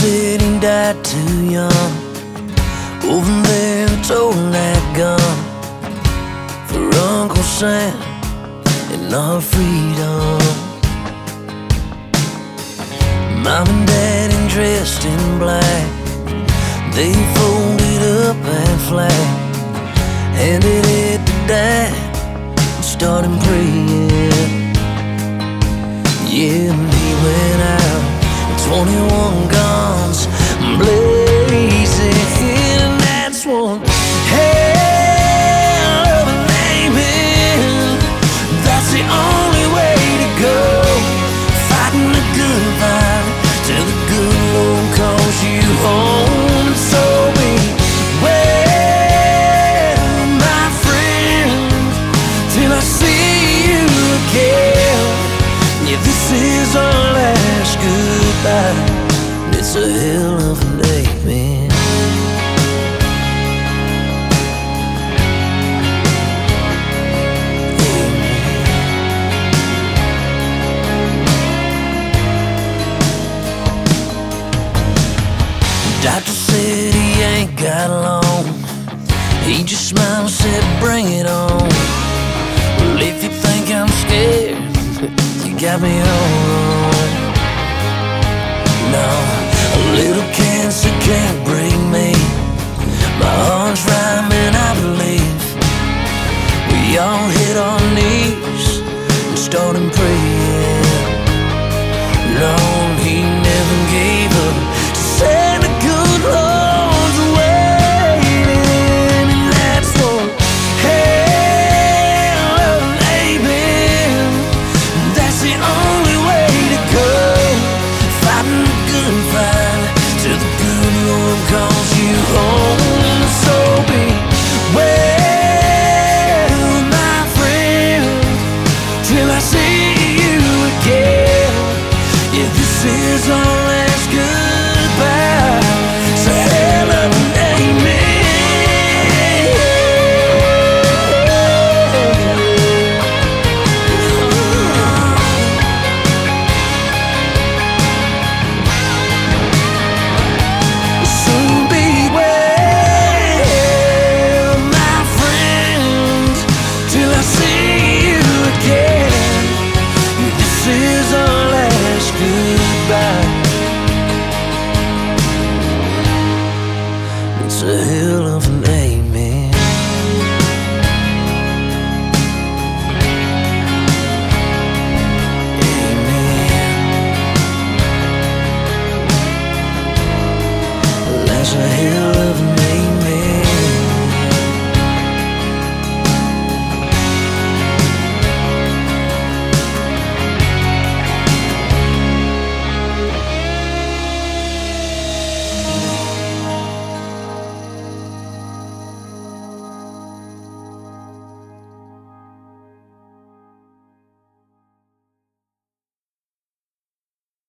said he died too young. Over there, told that gun for Uncle Sam and our freedom. Mom and Dad dressed in black, they folded up that flag, handed it to Dad, and started praying. Yeah, 21 guns blazing, that's one It's a hell of. Doctor said he ain't got long. He just smiled and said, Bring it on. Well, if you think I'm scared, you got me all All hit on knees is our A hell of an amen. Amen. That's a hell